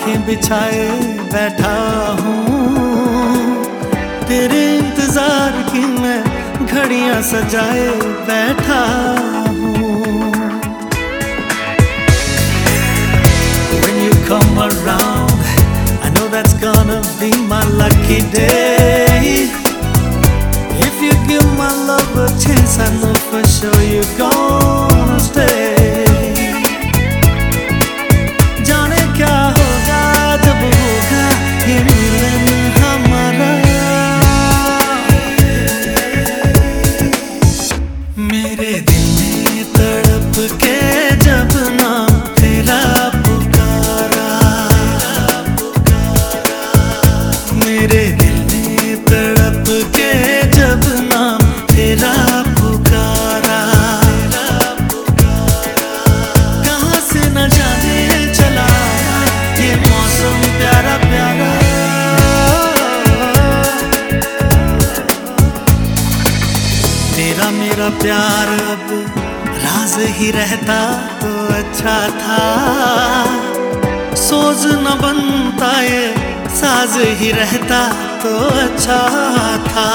पलकें बिछाए बैठा हूँ तेरे इंतज़ार की मैं घड़ियाँ सजाए बैठा हूँ When you come around I know that's gonna be my lucky day If you give my love a chance I know for sure you're gonna stay प्यार अब राज ही रहता तो अच्छा था सोच न बनता ये साज ही रहता तो अच्छा था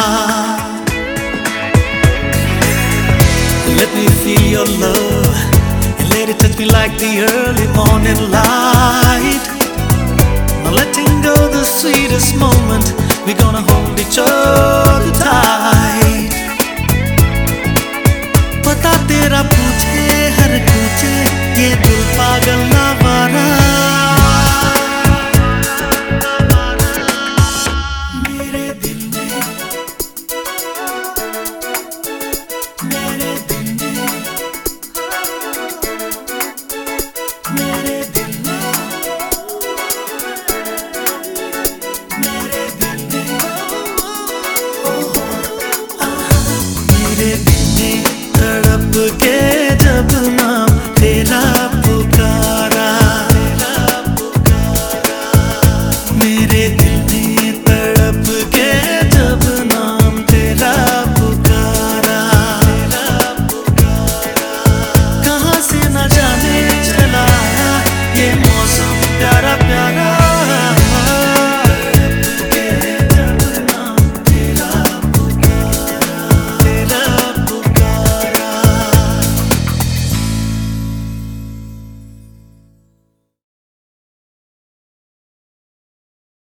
Let me feel your love and let it touch me like the early morning light. Now letting go the sweetest moment, we're gonna hold each other tight. hagan